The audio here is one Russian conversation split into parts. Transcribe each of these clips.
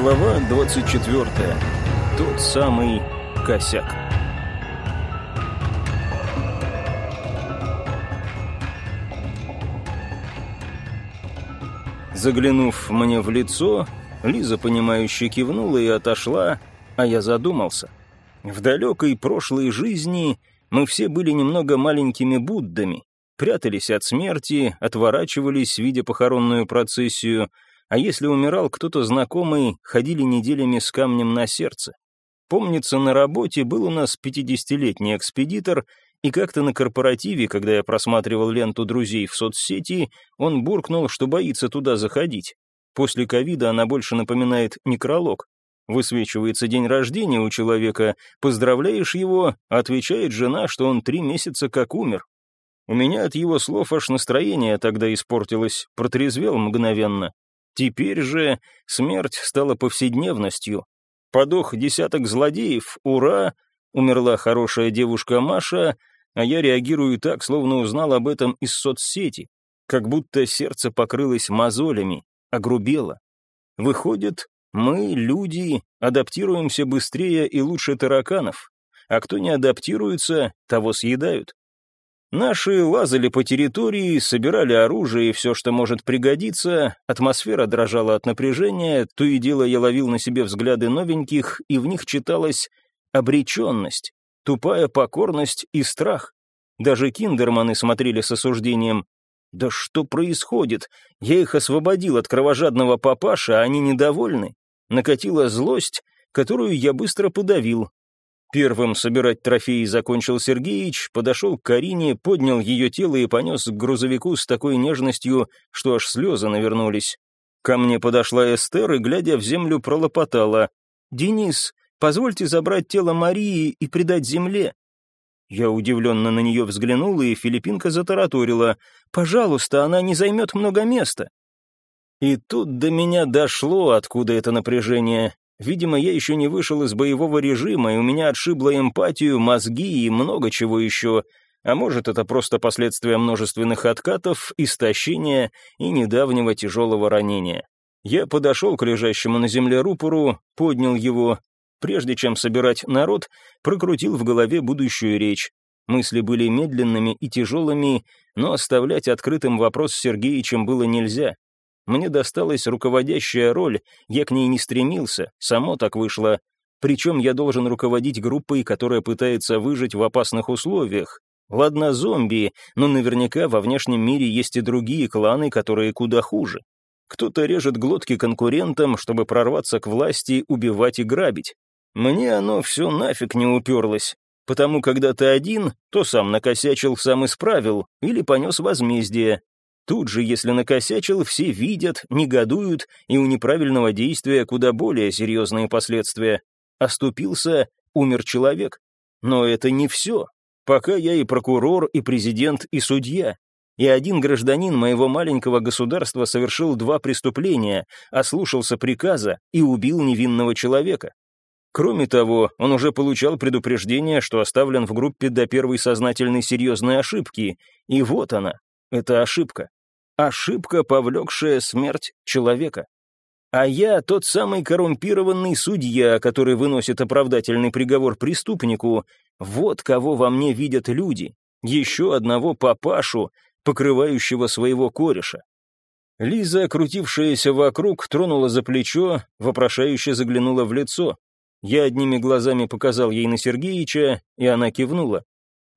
Глава 24. Тот самый косяк. Заглянув мне в лицо, Лиза, понимающе кивнула и отошла, а я задумался. В далекой прошлой жизни мы все были немного маленькими Буддами, прятались от смерти, отворачивались, видя похоронную процессию, а если умирал кто-то знакомый, ходили неделями с камнем на сердце. Помнится, на работе был у нас 50-летний экспедитор, и как-то на корпоративе, когда я просматривал ленту друзей в соцсети, он буркнул, что боится туда заходить. После ковида она больше напоминает некролог. Высвечивается день рождения у человека, поздравляешь его, отвечает жена, что он три месяца как умер. У меня от его слов аж настроение тогда испортилось, протрезвел мгновенно. Теперь же смерть стала повседневностью. Подох десяток злодеев, ура, умерла хорошая девушка Маша, а я реагирую так, словно узнал об этом из соцсети, как будто сердце покрылось мозолями, огрубело. Выходит, мы, люди, адаптируемся быстрее и лучше тараканов, а кто не адаптируется, того съедают. Наши лазали по территории, собирали оружие и все, что может пригодиться, атмосфера дрожала от напряжения, то и дело я ловил на себе взгляды новеньких, и в них читалась обреченность, тупая покорность и страх. Даже киндерманы смотрели с осуждением. «Да что происходит? Я их освободил от кровожадного папаша, а они недовольны». Накатила злость, которую я быстро подавил, Первым собирать трофеи закончил Сергеич, подошел к Карине, поднял ее тело и понес к грузовику с такой нежностью, что аж слезы навернулись. Ко мне подошла Эстер и, глядя в землю, пролопотала. «Денис, позвольте забрать тело Марии и предать земле». Я удивленно на нее взглянул, и Филиппинка затараторила. «Пожалуйста, она не займет много места». И тут до меня дошло, откуда это напряжение. Видимо, я еще не вышел из боевого режима, и у меня отшибло эмпатию, мозги и много чего еще. А может, это просто последствия множественных откатов, истощения и недавнего тяжелого ранения. Я подошел к лежащему на земле рупору, поднял его. Прежде чем собирать народ, прокрутил в голове будущую речь. Мысли были медленными и тяжелыми, но оставлять открытым вопрос с Сергеичем было нельзя. Мне досталась руководящая роль, я к ней не стремился, само так вышло. Причем я должен руководить группой, которая пытается выжить в опасных условиях. Ладно, зомби, но наверняка во внешнем мире есть и другие кланы, которые куда хуже. Кто-то режет глотки конкурентам, чтобы прорваться к власти, убивать и грабить. Мне оно все нафиг не уперлось, потому когда ты один, то сам накосячил, сам исправил, или понес возмездие, Тут же, если накосячил, все видят, негодуют, и у неправильного действия куда более серьезные последствия. Оступился, умер человек. Но это не все. Пока я и прокурор, и президент, и судья. И один гражданин моего маленького государства совершил два преступления, ослушался приказа и убил невинного человека. Кроме того, он уже получал предупреждение, что оставлен в группе до первой сознательной серьезной ошибки, и вот она, эта ошибка. Ошибка, повлекшая смерть человека. А я тот самый коррумпированный судья, который выносит оправдательный приговор преступнику. Вот кого во мне видят люди. Еще одного папашу, покрывающего своего кореша. Лиза, крутившаяся вокруг, тронула за плечо, вопрошающе заглянула в лицо. Я одними глазами показал ей на Сергеича, и она кивнула.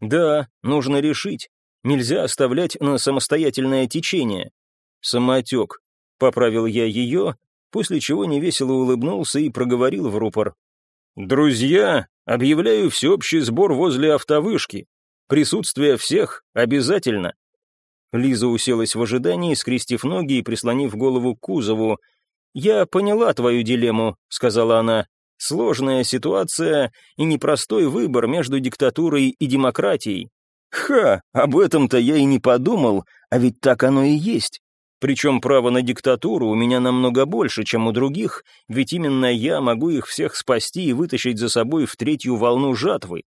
«Да, нужно решить. Нельзя оставлять на самостоятельное течение. Самотек. Поправил я ее, после чего невесело улыбнулся и проговорил в рупор. «Друзья, объявляю всеобщий сбор возле автовышки. Присутствие всех обязательно». Лиза уселась в ожидании, скрестив ноги и прислонив голову к кузову. «Я поняла твою дилемму», — сказала она. «Сложная ситуация и непростой выбор между диктатурой и демократией. Ха, об этом-то я и не подумал, а ведь так оно и есть. Причем право на диктатуру у меня намного больше, чем у других, ведь именно я могу их всех спасти и вытащить за собой в третью волну жатвы.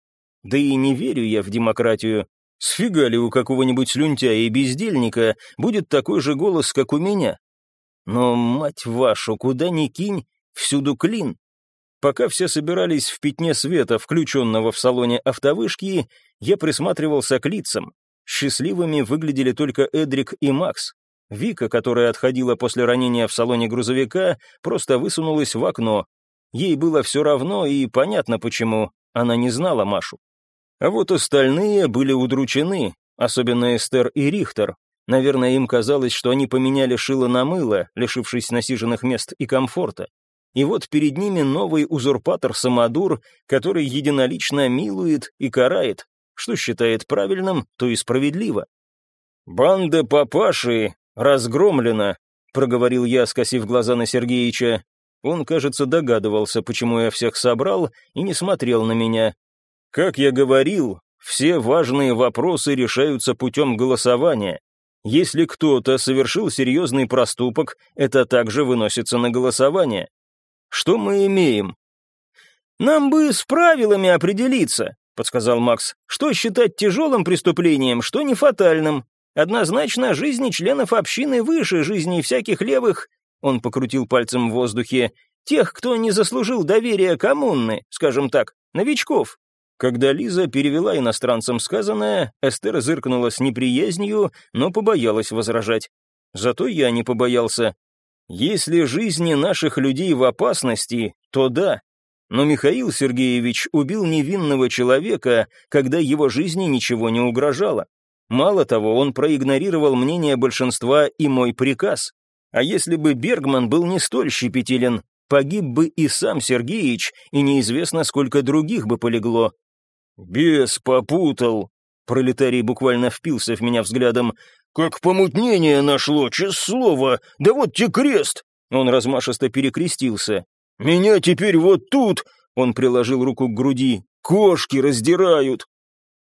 Да и не верю я в демократию. Сфига ли у какого-нибудь слюнтяя и бездельника будет такой же голос, как у меня? Но, мать вашу, куда ни кинь, всюду клин. Пока все собирались в пятне света, включенного в салоне автовышки, я присматривался к лицам. Счастливыми выглядели только Эдрик и Макс. Вика, которая отходила после ранения в салоне грузовика, просто высунулась в окно. Ей было все равно, и понятно почему. Она не знала Машу. А вот остальные были удручены, особенно Эстер и Рихтер. Наверное, им казалось, что они поменяли шило на мыло, лишившись насиженных мест и комфорта. И вот перед ними новый узурпатор Самодур, который единолично милует и карает, что считает правильным, то и справедливо. «Банда папаши разгромлена», — проговорил я, скосив глаза на Сергеича. Он, кажется, догадывался, почему я всех собрал, и не смотрел на меня. Как я говорил, все важные вопросы решаются путем голосования. Если кто-то совершил серьезный проступок, это также выносится на голосование. Что мы имеем? «Нам бы с правилами определиться», — подсказал Макс. «Что считать тяжелым преступлением, что не фатальным. Однозначно, жизни членов общины выше жизни всяких левых...» Он покрутил пальцем в воздухе. «Тех, кто не заслужил доверия коммуны, скажем так, новичков. Когда Лиза перевела иностранцам сказанное, Эстер зыркнула с неприязнью, но побоялась возражать. Зато я не побоялся. Если жизни наших людей в опасности, то да. Но Михаил Сергеевич убил невинного человека, когда его жизни ничего не угрожало. Мало того, он проигнорировал мнение большинства и мой приказ. А если бы Бергман был не столь щепетилен, погиб бы и сам Сергеич, и неизвестно, сколько других бы полегло. «Бес попутал!» Пролетарий буквально впился в меня взглядом. «Как помутнение нашло, честное слово! Да вот те крест!» Он размашисто перекрестился. «Меня теперь вот тут!» Он приложил руку к груди. «Кошки раздирают!»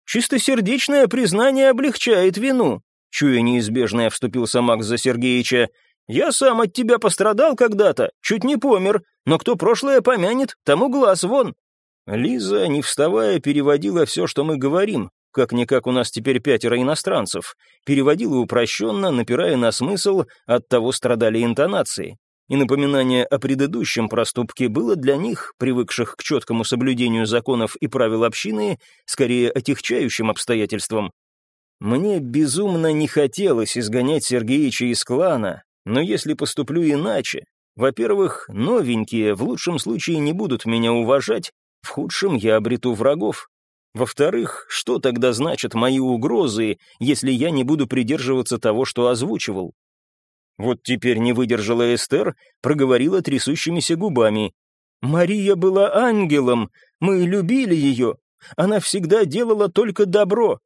«Чистосердечное признание облегчает вину», чуя неизбежное, вступился Макс за Сергеича. «Я сам от тебя пострадал когда-то, чуть не помер, но кто прошлое помянет, тому глаз вон. Лиза, не вставая, переводила все, что мы говорим, как-никак у нас теперь пятеро иностранцев, переводила упрощенно, напирая на смысл, от того страдали интонации. И напоминание о предыдущем проступке было для них, привыкших к четкому соблюдению законов и правил общины, скорее отягчающим обстоятельством. Мне безумно не хотелось изгонять Сергеича из клана, но если поступлю иначе, во-первых, новенькие в лучшем случае не будут меня уважать, в худшем я обрету врагов. Во-вторых, что тогда значат мои угрозы, если я не буду придерживаться того, что озвучивал? Вот теперь не выдержала Эстер, проговорила трясущимися губами. «Мария была ангелом, мы любили ее, она всегда делала только добро.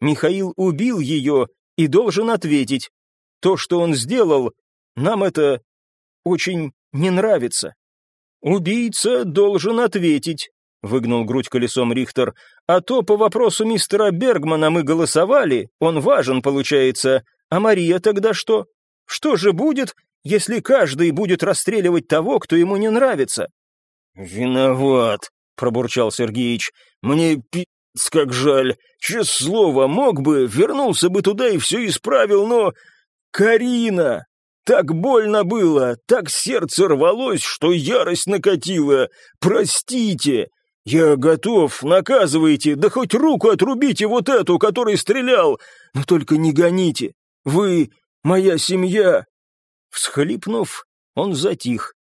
Михаил убил ее и должен ответить. То, что он сделал, нам это очень не нравится. Убийца должен ответить, — выгнул грудь колесом Рихтер. «А то по вопросу мистера Бергмана мы голосовали, он важен, получается. А Мария тогда что? Что же будет, если каждый будет расстреливать того, кто ему не нравится?» «Виноват», — пробурчал Сергеич. «Мне пи***ц как жаль. Честное слово, мог бы, вернулся бы туда и все исправил, но... Карина! Так больно было, так сердце рвалось, что ярость накатила. Простите!» «Я готов, наказывайте, да хоть руку отрубите вот эту, который стрелял, но только не гоните. Вы моя семья!» Всхлипнув, он затих.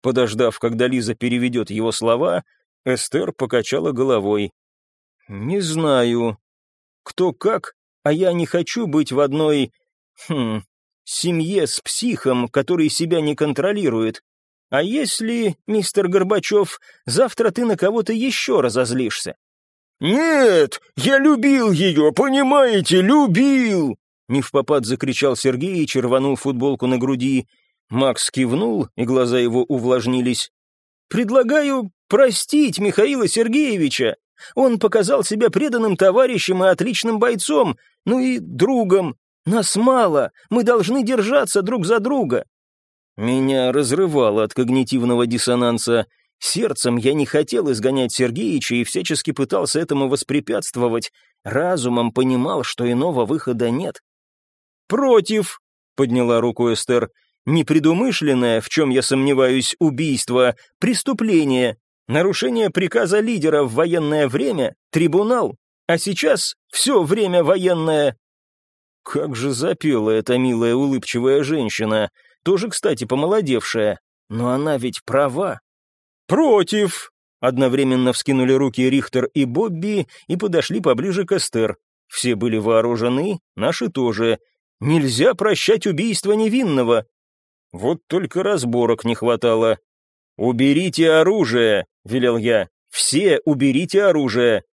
Подождав, когда Лиза переведет его слова, Эстер покачала головой. «Не знаю. Кто как, а я не хочу быть в одной... Хм... семье с психом, который себя не контролирует. А если, мистер Горбачев, завтра ты на кого-то еще разозлишься? «Нет, я любил ее, понимаете, любил!» Не в попад закричал Сергей и черванул футболку на груди. Макс кивнул, и глаза его увлажнились. «Предлагаю простить Михаила Сергеевича. Он показал себя преданным товарищем и отличным бойцом, ну и другом. Нас мало, мы должны держаться друг за друга. Меня разрывало от когнитивного диссонанса. Сердцем я не хотел изгонять Сергеича и всячески пытался этому воспрепятствовать. Разумом понимал, что иного выхода нет. «Против!» — подняла руку Эстер. Непредумышленное, в чем я сомневаюсь, убийство, преступление, нарушение приказа лидера в военное время, трибунал, а сейчас все время военное. Как же запела эта милая улыбчивая женщина, тоже, кстати, помолодевшая, но она ведь права. «Против!» Одновременно вскинули руки Рихтер и Бобби и подошли поближе к Эстер. Все были вооружены, наши тоже. Нельзя прощать убийство невинного. Вот только разборок не хватало. «Уберите оружие!» — велел я. «Все уберите оружие!»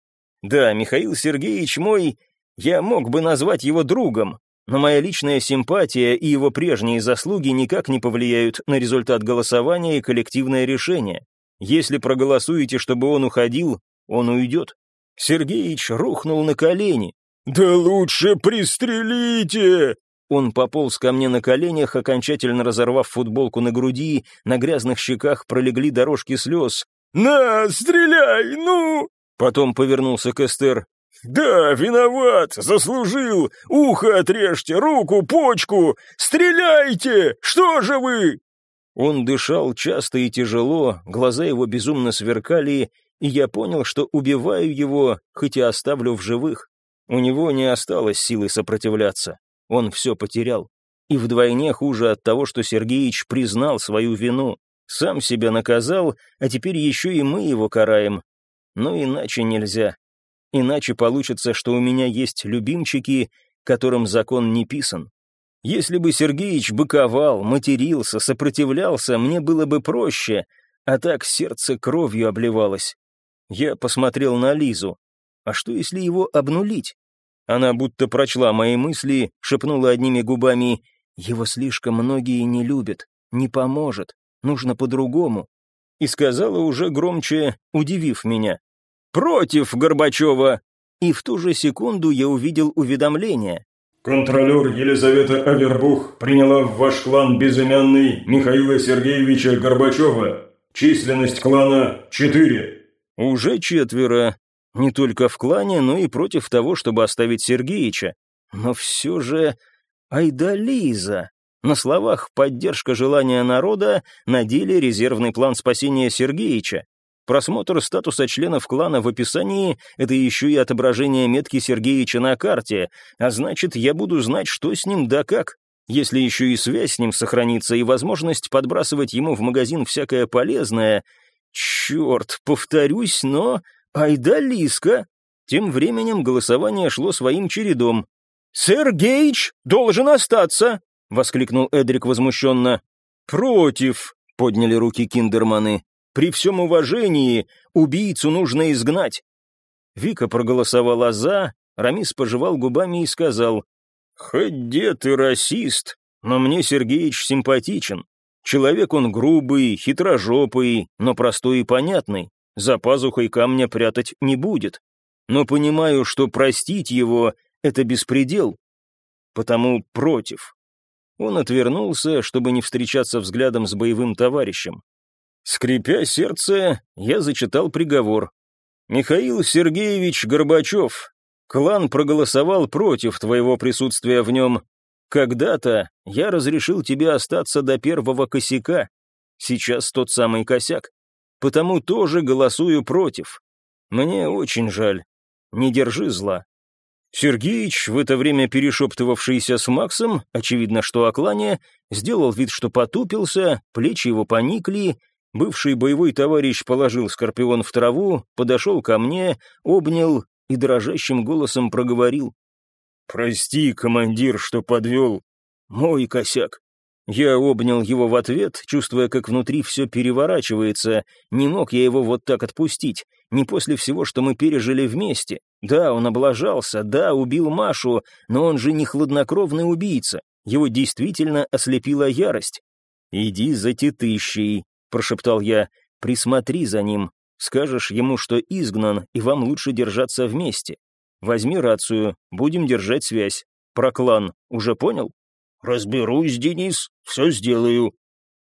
Да, Михаил Сергеевич мой... Я мог бы назвать его другом, но моя личная симпатия и его прежние заслуги никак не повлияют на результат голосования и коллективное решение. Если проголосуете, чтобы он уходил, он уйдет. Сергеич рухнул на колени. «Да лучше пристрелите!» Он пополз ко мне на коленях, окончательно разорвав футболку на груди, на грязных щеках пролегли дорожки слез. «На, стреляй, ну!» Потом повернулся к Эстер. «Да, виноват, заслужил! Ухо отрежьте, руку, почку! Стреляйте! Что же вы?» Он дышал часто и тяжело, глаза его безумно сверкали, и я понял, что убиваю его, хоть и оставлю в живых. У него не осталось силы сопротивляться. Он все потерял. И вдвойне хуже от того, что Сергеич признал свою вину. Сам себя наказал, а теперь еще и мы его караем. Но иначе нельзя. Иначе получится, что у меня есть любимчики, которым закон не писан. Если бы Сергеич быковал, матерился, сопротивлялся, мне было бы проще, а так сердце кровью обливалось. Я посмотрел на Лизу. А что, если его обнулить? Она будто прочла мои мысли, шепнула одними губами «Его слишком многие не любят, не поможет, нужно по-другому». И сказала уже громче, удивив меня. «Против Горбачева!» И в ту же секунду я увидел уведомление. Контролер Елизавета Авербух приняла в ваш клан безымянный Михаила Сергеевича Горбачева. Численность клана – четыре. Уже четверо. Не только в клане, но и против того, чтобы оставить Сергеича. Но все же... Айда Лиза. На словах поддержка желания народа, на деле резервный план спасения Сергеича. Просмотр статуса членов клана в описании — это еще и отображение метки Сергеича на карте, а значит, я буду знать, что с ним да как. Если еще и связь с ним сохранится и возможность подбрасывать ему в магазин всякое полезное... Черт, повторюсь, но... Айда Лиска! Тем временем голосование шло своим чередом. «Сергеич должен остаться!» — воскликнул Эдрик возмущенно. «Против!» — подняли руки киндерманы. При всем уважении убийцу нужно изгнать. Вика проголосовала «за», Рамис пожевал губами и сказал, «Хоть дед и расист, но мне Сергеич симпатичен. Человек он грубый, хитрожопый, но простой и понятный. За пазухой камня прятать не будет. Но понимаю, что простить его — это беспредел. Потому против». Он отвернулся, чтобы не встречаться взглядом с боевым товарищем. Скрипя сердце, я зачитал приговор. «Михаил Сергеевич Горбачев, клан проголосовал против твоего присутствия в нем. Когда-то я разрешил тебе остаться до первого косяка. Сейчас тот самый косяк. Потому тоже голосую против. Мне очень жаль. Не держи зла». Сергеич, в это время перешептывавшийся с Максом, очевидно, что о клане, сделал вид, что потупился, плечи его поникли, Бывший боевой товарищ положил скорпион в траву, подошел ко мне, обнял и дрожащим голосом проговорил. «Прости, командир, что подвел. Мой косяк». Я обнял его в ответ, чувствуя, как внутри все переворачивается. Не мог я его вот так отпустить. Не после всего, что мы пережили вместе. Да, он облажался, да, убил Машу, но он же не хладнокровный убийца. Его действительно ослепила ярость. «Иди за тетыщей», прошептал я, — «присмотри за ним. Скажешь ему, что изгнан, и вам лучше держаться вместе. Возьми рацию, будем держать связь. Про клан уже понял?» «Разберусь, Денис, все сделаю».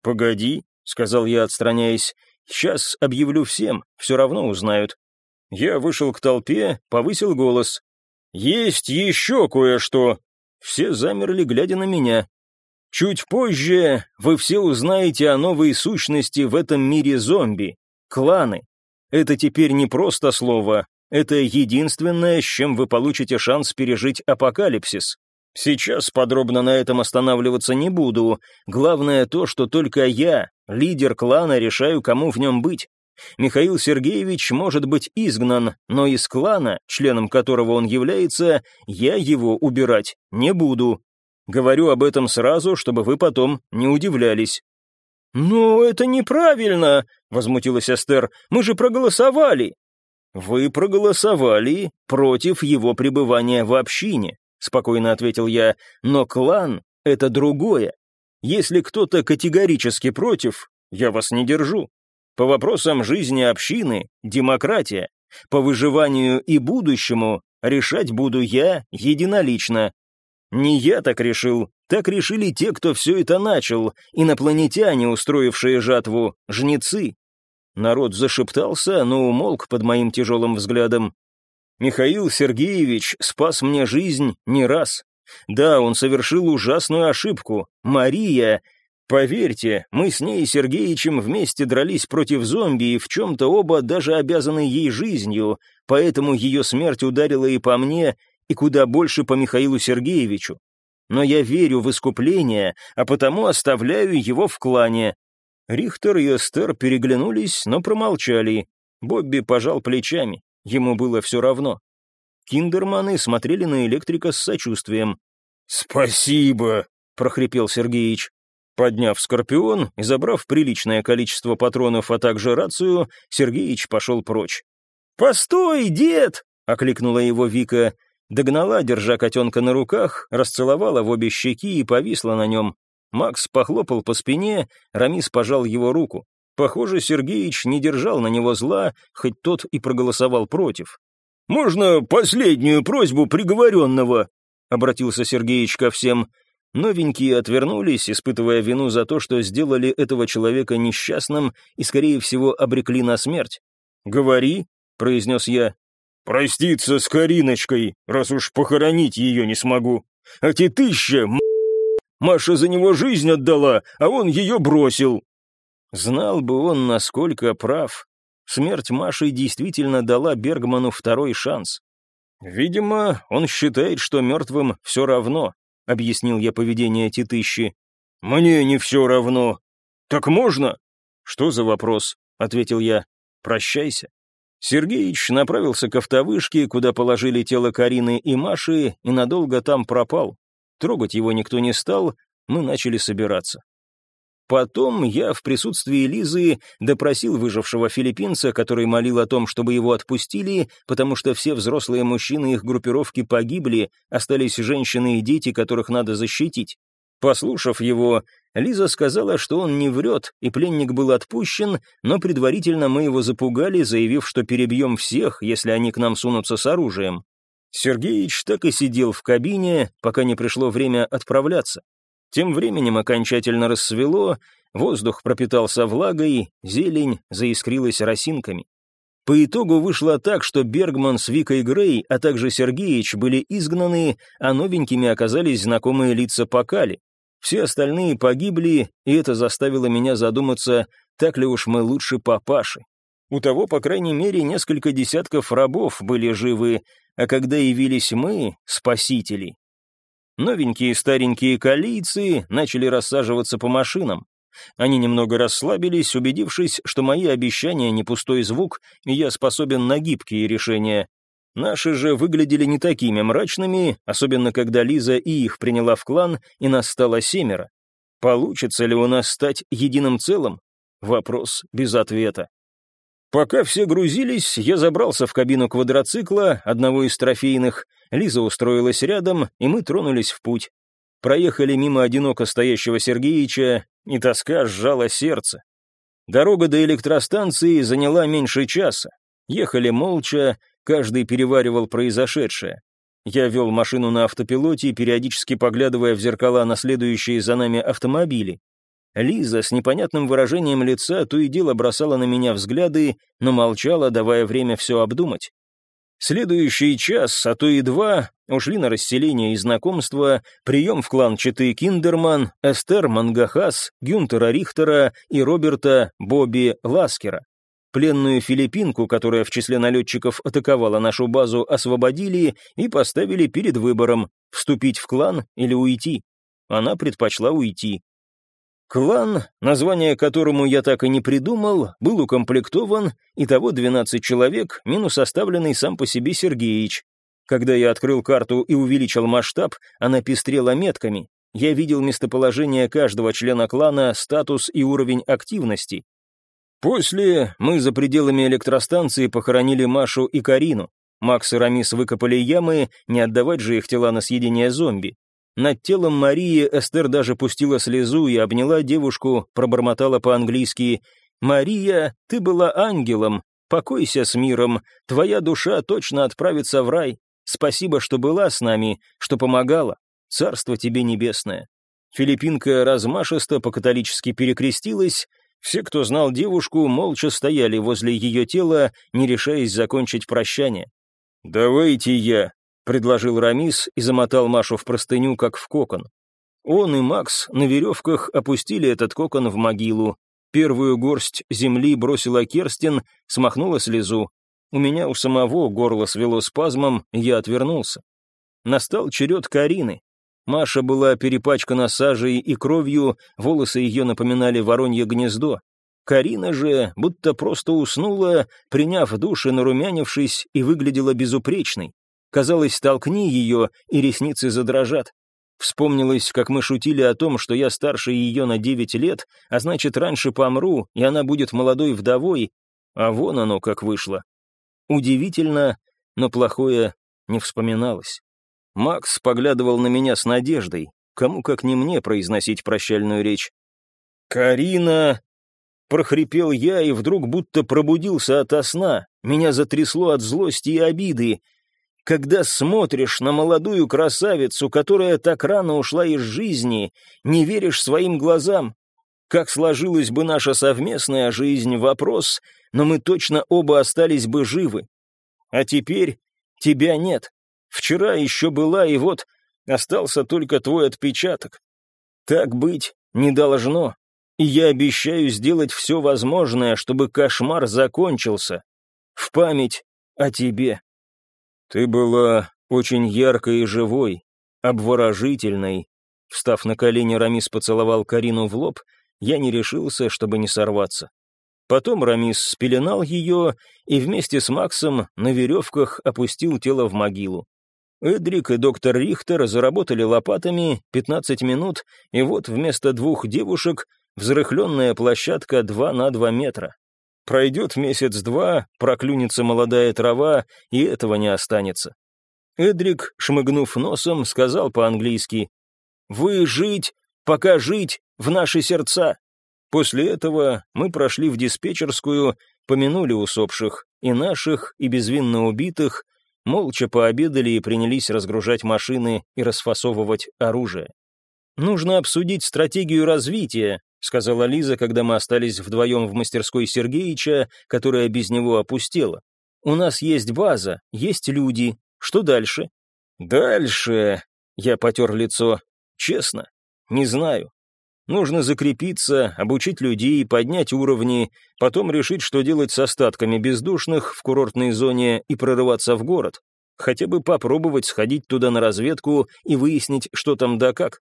«Погоди», — сказал я, отстраняясь, — «сейчас объявлю всем, все равно узнают». Я вышел к толпе, повысил голос. «Есть еще кое-что!» Все замерли, глядя на меня. Чуть позже вы все узнаете о новой сущности в этом мире зомби — кланы. Это теперь не просто слово, это единственное, с чем вы получите шанс пережить апокалипсис. Сейчас подробно на этом останавливаться не буду. Главное то, что только я, лидер клана, решаю, кому в нем быть. Михаил Сергеевич может быть изгнан, но из клана, членом которого он является, я его убирать не буду. Говорю об этом сразу, чтобы вы потом не удивлялись. «Но это неправильно!» — возмутилась Эстер. «Мы же проголосовали!» «Вы проголосовали против его пребывания в общине», — спокойно ответил я, «но клан — это другое. Если кто-то категорически против, я вас не держу. По вопросам жизни общины — демократия. По выживанию и будущему решать буду я единолично. Не я так решил, так решили те, кто все это начал, инопланетяне, устроившие жатву, жнецы. Народ зашептался, но умолк под моим тяжелым взглядом. Михаил Сергеевич спас мне жизнь не раз. Да, он совершил ужасную ошибку. Мария... Поверьте, мы с ней и Сергеичем вместе дрались против зомби и в чем-то оба даже обязаны ей жизнью, поэтому ее смерть ударила и по мне, и куда больше по Михаилу Сергеевичу. Но я верю в искупление, а потому оставляю его в клане, Рихтер и Эстер переглянулись, но промолчали. Бобби пожал плечами, ему было все равно. Киндерманы смотрели на электрика с сочувствием. «Спасибо!» — прохрипел Сергеич. Подняв скорпион и забрав приличное количество патронов, а также рацию, Сергеич пошел прочь. «Постой, дед!» — окликнула его Вика. Догнала, держа котенка на руках, расцеловала в обе щеки и повисла на нем. Макс похлопал по спине, Рамис пожал его руку. Похоже, Сергеич не держал на него зла, хоть тот и проголосовал против. «Можно последнюю просьбу приговоренного?» — обратился Сергеич ко всем. Новенькие отвернулись, испытывая вину за то, что сделали этого человека несчастным и, скорее всего, обрекли на смерть. «Говори», — произнес я. «Проститься с Кариночкой, раз уж похоронить ее не смогу. А те тысяча, Маша за него жизнь отдала, а он ее бросил». Знал бы он, насколько прав. Смерть Маши действительно дала Бергману второй шанс. «Видимо, он считает, что мертвым все равно», — объяснил я поведение Титыщи. «Мне не все равно. Так можно?» «Что за вопрос?» — ответил я. «Прощайся». Сергеич направился к автовышке, куда положили тело Карины и Маши, и надолго там пропал. Трогать его никто не стал, мы начали собираться. Потом я в присутствии Лизы допросил выжившего филиппинца, который молил о том, чтобы его отпустили, потому что все взрослые мужчины их группировки погибли, остались женщины и дети, которых надо защитить. Послушав его, Лиза сказала, что он не врет, и пленник был отпущен, но предварительно мы его запугали, заявив, что перебьем всех, если они к нам сунутся с оружием. Сергеич так и сидел в кабине, пока не пришло время отправляться. Тем временем окончательно рассвело, воздух пропитался влагой, зелень заискрилась росинками. По итогу вышло так, что Бергман с Викой Грей, а также Сергеич были изгнаны, а новенькими оказались знакомые лица Покали. Все остальные погибли, и это заставило меня задуматься, так ли уж мы лучше папаши. У того, по крайней мере, несколько десятков рабов были живы, а когда явились мы, спасители, новенькие старенькие коалиции начали рассаживаться по машинам. Они немного расслабились, убедившись, что мои обещания не пустой звук, и я способен на гибкие решения. Наши же выглядели не такими мрачными, особенно когда Лиза и их приняла в клан, и нас стало семеро. Получится ли у нас стать единым целым? Вопрос без ответа. Пока все грузились, я забрался в кабину квадроцикла, одного из трофейных, Лиза устроилась рядом, и мы тронулись в путь. Проехали мимо одиноко стоящего Сергеича, и тоска сжала сердце. Дорога до электростанции заняла меньше часа. Ехали молча, каждый переваривал произошедшее. Я вел машину на автопилоте, периодически поглядывая в зеркала на следующие за нами автомобили. Лиза с непонятным выражением лица то и дело бросала на меня взгляды, но молчала, давая время все обдумать. Следующий час, а то и два, ушли на расселение и знакомство, прием в клан Читы Киндерман, Эстер Мангахас, Гюнтера Рихтера и Роберта Бобби Ласкера. Пленную филиппинку, которая в числе налетчиков атаковала нашу базу, освободили и поставили перед выбором – вступить в клан или уйти. Она предпочла уйти. Клан, название которому я так и не придумал, был укомплектован, и того 12 человек, минус оставленный сам по себе Сергеич. Когда я открыл карту и увеличил масштаб, она пестрела метками. Я видел местоположение каждого члена клана, статус и уровень активности. После мы за пределами электростанции похоронили Машу и Карину. Макс и Рамис выкопали ямы, не отдавать же их тела на съедение зомби. Над телом Марии Эстер даже пустила слезу и обняла девушку, пробормотала по-английски «Мария, ты была ангелом, покойся с миром, твоя душа точно отправится в рай. Спасибо, что была с нами, что помогала. Царство тебе небесное». Филиппинка размашисто по-католически перекрестилась, все, кто знал девушку, молча стояли возле ее тела, не решаясь закончить прощание. «Давайте я», предложил Рамис и замотал Машу в простыню, как в кокон. Он и Макс на веревках опустили этот кокон в могилу. Первую горсть земли бросила Керстин, смахнула слезу. У меня у самого горло свело спазмом, я отвернулся. Настал черед Карины. Маша была перепачкана сажей и кровью, волосы ее напоминали воронье гнездо. Карина же будто просто уснула, приняв душ и нарумянившись, и выглядела безупречной. Казалось, толкни ее, и ресницы задрожат. Вспомнилось, как мы шутили о том, что я старше ее на девять лет, а значит, раньше помру, и она будет молодой вдовой, а вон оно как вышло. Удивительно, но плохое не вспоминалось. Макс поглядывал на меня с надеждой, кому как не мне произносить прощальную речь. «Карина!» Прохрипел я и вдруг будто пробудился ото сна. Меня затрясло от злости и обиды когда смотришь на молодую красавицу, которая так рано ушла из жизни, не веришь своим глазам. Как сложилась бы наша совместная жизнь — вопрос, но мы точно оба остались бы живы. А теперь тебя нет. Вчера еще была, и вот остался только твой отпечаток. Так быть не должно, и я обещаю сделать все возможное, чтобы кошмар закончился. В память о тебе. «Ты была очень яркой и живой, обворожительной». Встав на колени, Рамис поцеловал Карину в лоб, я не решился, чтобы не сорваться. Потом Рамис спеленал ее и вместе с Максом на веревках опустил тело в могилу. Эдрик и доктор Рихтер заработали лопатами 15 минут, и вот вместо двух девушек взрыхленная площадка 2 на 2 метра. Пройдет месяц-два, проклюнется молодая трава, и этого не останется. Эдрик, шмыгнув носом, сказал по-английски «Вы жить, пока жить в наши сердца». После этого мы прошли в диспетчерскую, помянули усопших, и наших, и безвинно убитых, молча пообедали и принялись разгружать машины и расфасовывать оружие. Нужно обсудить стратегию развития, сказала Лиза, когда мы остались вдвоем в мастерской Сергеича, которая без него опустела. «У нас есть база, есть люди. Что дальше?» «Дальше...» — я потер лицо. «Честно, не знаю. Нужно закрепиться, обучить людей, поднять уровни, потом решить, что делать с остатками бездушных в курортной зоне и прорываться в город. Хотя бы попробовать сходить туда на разведку и выяснить, что там да как.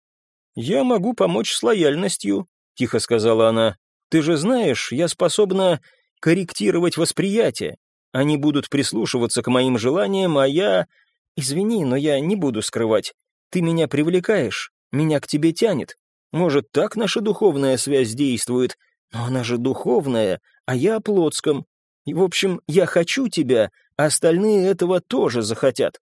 Я могу помочь с лояльностью, — тихо сказала она. «Ты же знаешь, я способна корректировать восприятие. Они будут прислушиваться к моим желаниям, а я... Извини, но я не буду скрывать. Ты меня привлекаешь, меня к тебе тянет. Может, так наша духовная связь действует? Но она же духовная, а я о плотском. И, в общем, я хочу тебя, а остальные этого тоже захотят».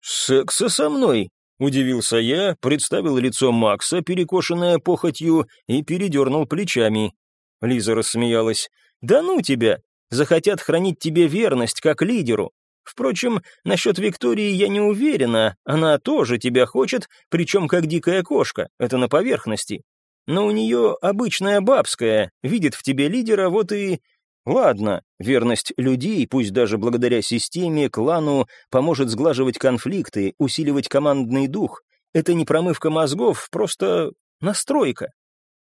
«Секса со мной?» Удивился я, представил лицо Макса, перекошенное похотью, и передернул плечами. Лиза рассмеялась. «Да ну тебя! Захотят хранить тебе верность, как лидеру. Впрочем, насчет Виктории я не уверена, она тоже тебя хочет, причем как дикая кошка, это на поверхности. Но у нее обычная бабская, видит в тебе лидера, вот и... Ладно, верность людей, пусть даже благодаря системе, клану, поможет сглаживать конфликты, усиливать командный дух. Это не промывка мозгов, просто настройка.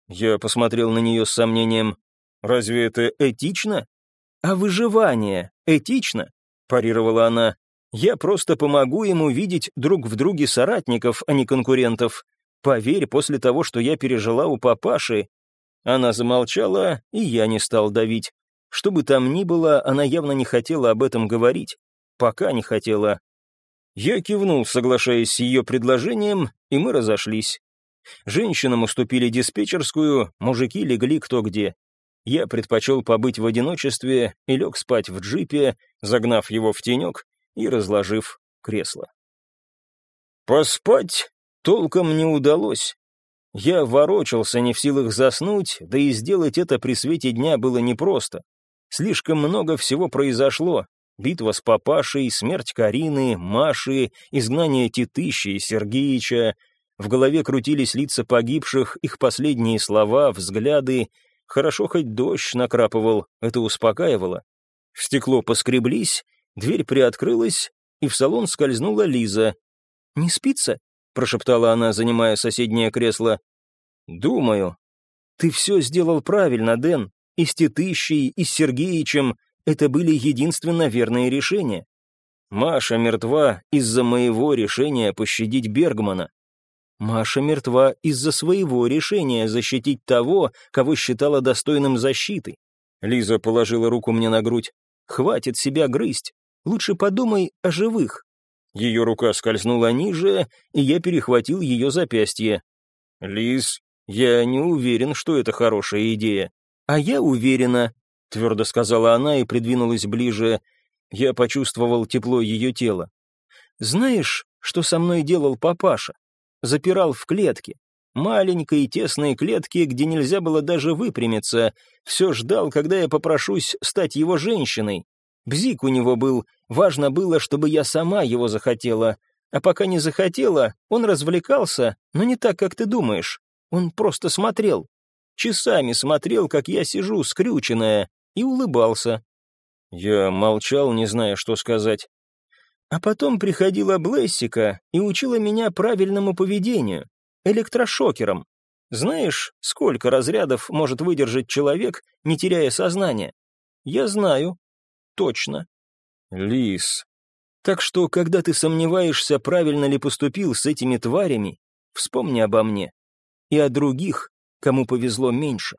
Я посмотрел на нее с сомнением. «Разве это этично?» «А выживание этично?» — парировала она. «Я просто помогу ему видеть друг в друге соратников, а не конкурентов. Поверь, после того, что я пережила у папаши...» Она замолчала, и я не стал давить. Что бы там ни было, она явно не хотела об этом говорить. Пока не хотела. Я кивнул, соглашаясь с ее предложением, и мы разошлись. Женщинам уступили диспетчерскую, мужики легли кто где. Я предпочел побыть в одиночестве и лег спать в джипе, загнав его в тенек и разложив кресло. Поспать толком не удалось. Я ворочался, не в силах заснуть, да и сделать это при свете дня было непросто. Слишком много всего произошло. Битва с папашей, смерть Карины, Маши, изгнание Титыща и Сергеича. В голове крутились лица погибших, их последние слова, взгляды. Хорошо хоть дождь накрапывал, это успокаивало. В стекло поскреблись, дверь приоткрылась, и в салон скользнула Лиза. «Не спится?» — прошептала она, занимая соседнее кресло. «Думаю. Ты все сделал правильно, Дэн и с Титыщей, и с Сергеичем это были единственно верные решения. Маша мертва из-за моего решения пощадить Бергмана. Маша мертва из-за своего решения защитить того, кого считала достойным защиты. Лиза положила руку мне на грудь. «Хватит себя грызть. Лучше подумай о живых». Ее рука скользнула ниже, и я перехватил ее запястье. «Лиз, я не уверен, что это хорошая идея. «А я уверена», — твердо сказала она и придвинулась ближе. Я почувствовал тепло ее тела. «Знаешь, что со мной делал папаша? Запирал в клетке. Маленькой тесной клетке, где нельзя было даже выпрямиться. Все ждал, когда я попрошусь стать его женщиной. Бзик у него был, важно было, чтобы я сама его захотела. А пока не захотела, он развлекался, но не так, как ты думаешь. Он просто смотрел, часами смотрел, как я сижу, скрюченная, и улыбался. Я молчал, не зная, что сказать. А потом приходила Блессика и учила меня правильному поведению, электрошокером. Знаешь, сколько разрядов может выдержать человек, не теряя сознания? Я знаю. Точно. Лис. Так что, когда ты сомневаешься, правильно ли поступил с этими тварями, вспомни обо мне. И о других, кому повезло меньше.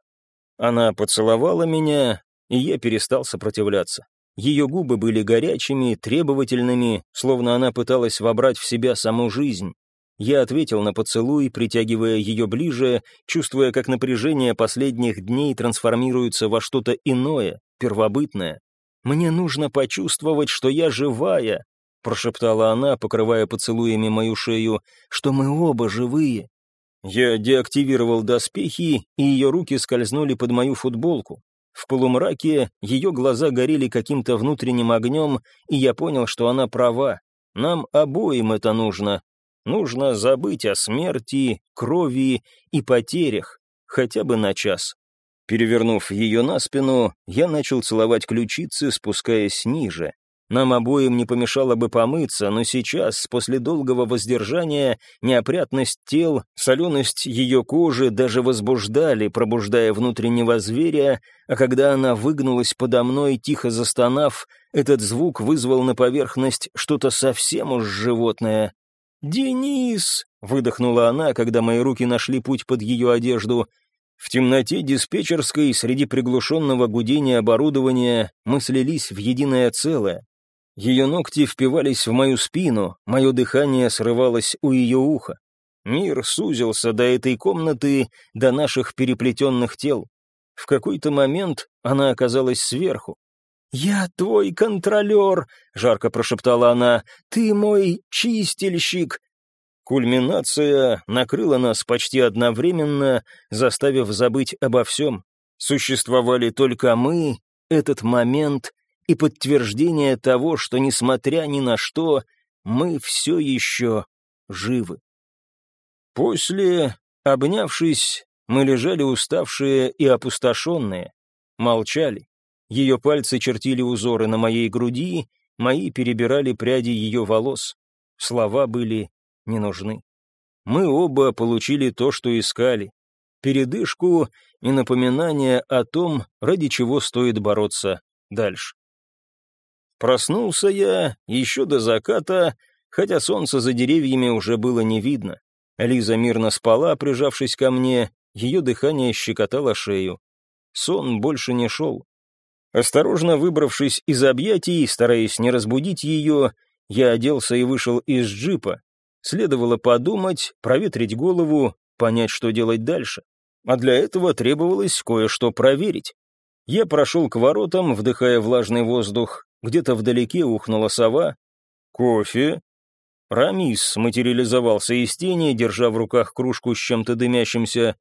Она поцеловала меня, и я перестал сопротивляться. Ее губы были горячими, требовательными, словно она пыталась вобрать в себя саму жизнь. Я ответил на поцелуй, притягивая ее ближе, чувствуя, как напряжение последних дней трансформируется во что-то иное, первобытное. «Мне нужно почувствовать, что я живая», — прошептала она, покрывая поцелуями мою шею, «что мы оба живые, я деактивировал доспехи, и ее руки скользнули под мою футболку. В полумраке ее глаза горели каким-то внутренним огнем, и я понял, что она права. Нам обоим это нужно. Нужно забыть о смерти, крови и потерях, хотя бы на час. Перевернув ее на спину, я начал целовать ключицы, спускаясь ниже. Нам обоим не помешало бы помыться, но сейчас, после долгого воздержания, неопрятность тел, соленость ее кожи даже возбуждали, пробуждая внутреннего зверя, а когда она выгнулась подо мной, тихо застонав, этот звук вызвал на поверхность что-то совсем уж животное. «Денис!» — выдохнула она, когда мои руки нашли путь под ее одежду. В темноте диспетчерской, среди приглушенного гудения оборудования, мы слились в единое целое. Ее ногти впивались в мою спину, мое дыхание срывалось у ее уха. Мир сузился до этой комнаты, до наших переплетенных тел. В какой-то момент она оказалась сверху. «Я твой контролер», — жарко прошептала она, — «ты мой чистильщик». Кульминация накрыла нас почти одновременно, заставив забыть обо всем. Существовали только мы, этот момент и подтверждение того, что, несмотря ни на что, мы все еще живы. После, обнявшись, мы лежали уставшие и опустошенные, молчали. Ее пальцы чертили узоры на моей груди, мои перебирали пряди ее волос. Слова были не нужны. Мы оба получили то, что искали. Передышку и напоминание о том, ради чего стоит бороться дальше. Проснулся я еще до заката, хотя солнце за деревьями уже было не видно. Лиза мирно спала, прижавшись ко мне, ее дыхание щекотало шею. Сон больше не шел. Осторожно выбравшись из объятий, стараясь не разбудить ее, я оделся и вышел из джипа. Следовало подумать, проветрить голову, понять, что делать дальше. А для этого требовалось кое-что проверить. Я прошел к воротам, вдыхая влажный воздух. Где-то вдалеке ухнула сова. «Кофе?» Рамис материализовался из тени, держа в руках кружку с чем-то дымящимся.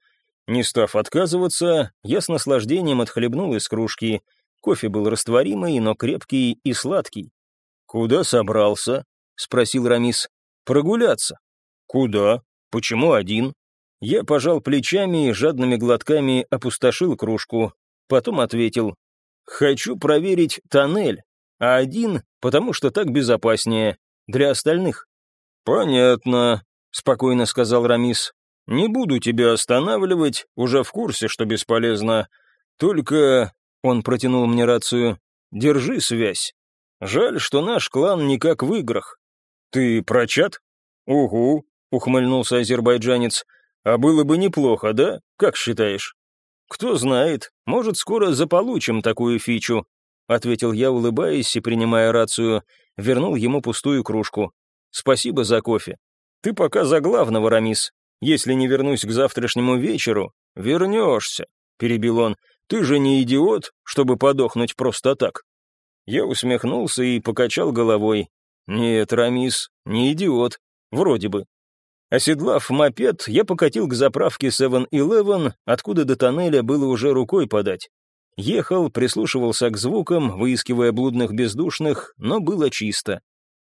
Не став отказываться, я с наслаждением отхлебнул из кружки — Кофе был растворимый, но крепкий и сладкий. «Куда собрался?» — спросил Рамис. «Прогуляться». «Куда? Почему один?» Я пожал плечами и жадными глотками опустошил кружку. Потом ответил. «Хочу проверить тоннель, а один, потому что так безопаснее. Для остальных». «Понятно», — спокойно сказал Рамис. «Не буду тебя останавливать, уже в курсе, что бесполезно. Только он протянул мне рацию. «Держи связь. Жаль, что наш клан никак в играх». «Ты про чат?» «Угу», — ухмыльнулся азербайджанец. «А было бы неплохо, да? Как считаешь?» «Кто знает, может, скоро заполучим такую фичу», — ответил я, улыбаясь и принимая рацию, вернул ему пустую кружку. «Спасибо за кофе. Ты пока за главного, Рамис. Если не вернусь к завтрашнему вечеру, вернешься», — перебил он. Ты же не идиот, чтобы подохнуть просто так». Я усмехнулся и покачал головой. «Нет, Рамис, не идиот. Вроде бы». Оседлав мопед, я покатил к заправке 7-Eleven, откуда до тоннеля было уже рукой подать. Ехал, прислушивался к звукам, выискивая блудных бездушных, но было чисто.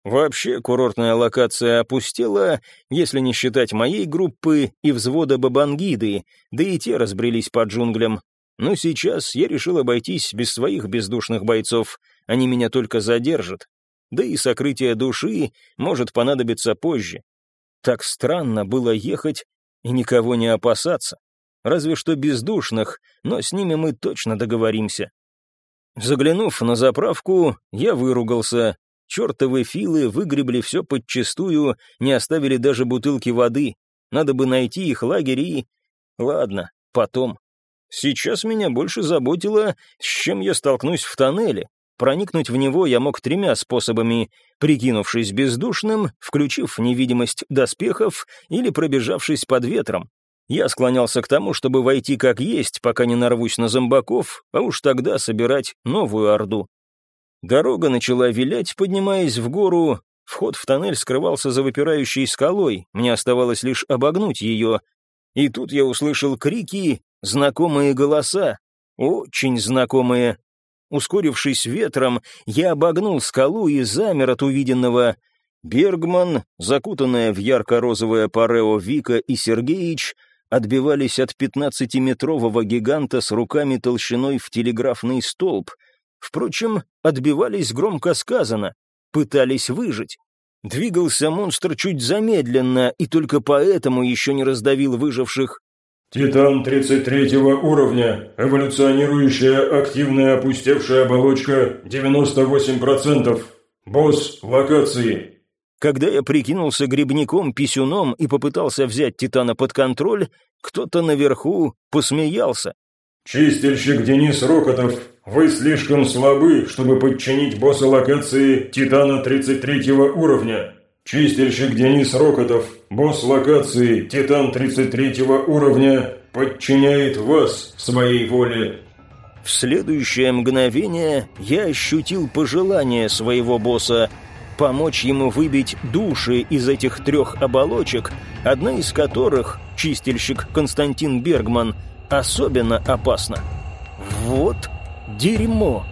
Вообще, курортная локация опустела, если не считать моей группы и взвода Бабангиды, да и те разбрелись по джунглям, но сейчас я решил обойтись без своих бездушных бойцов, они меня только задержат. Да и сокрытие души может понадобиться позже. Так странно было ехать и никого не опасаться. Разве что бездушных, но с ними мы точно договоримся. Заглянув на заправку, я выругался. Чертовы филы выгребли все подчистую, не оставили даже бутылки воды. Надо бы найти их лагерь и... Ладно, потом. Сейчас меня больше заботило, с чем я столкнусь в тоннеле. Проникнуть в него я мог тремя способами, прикинувшись бездушным, включив невидимость доспехов или пробежавшись под ветром. Я склонялся к тому, чтобы войти как есть, пока не нарвусь на зомбаков, а уж тогда собирать новую орду. Дорога начала вилять, поднимаясь в гору. Вход в тоннель скрывался за выпирающей скалой, мне оставалось лишь обогнуть ее. И тут я услышал крики Знакомые голоса, очень знакомые. Ускорившись ветром, я обогнул скалу и замер от увиденного. Бергман, закутанная в ярко-розовое парео Вика и Сергеич, отбивались от пятнадцатиметрового гиганта с руками толщиной в телеграфный столб. Впрочем, отбивались громко сказано, пытались выжить. Двигался монстр чуть замедленно, и только поэтому еще не раздавил выживших. Титан 33 уровня. Эволюционирующая активная опустевшая оболочка 98%. Босс локации. Когда я прикинулся грибником-писюном и попытался взять Титана под контроль, кто-то наверху посмеялся. «Чистильщик Денис Рокотов, вы слишком слабы, чтобы подчинить босса локации Титана 33 уровня. Чистильщик Денис Рокотов, босс локации Титан 33 уровня, подчиняет вас своей воле. В следующее мгновение я ощутил пожелание своего босса помочь ему выбить души из этих трех оболочек, одна из которых, чистильщик Константин Бергман, особенно опасна. Вот дерьмо.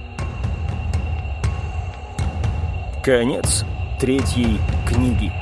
Конец третьей книги.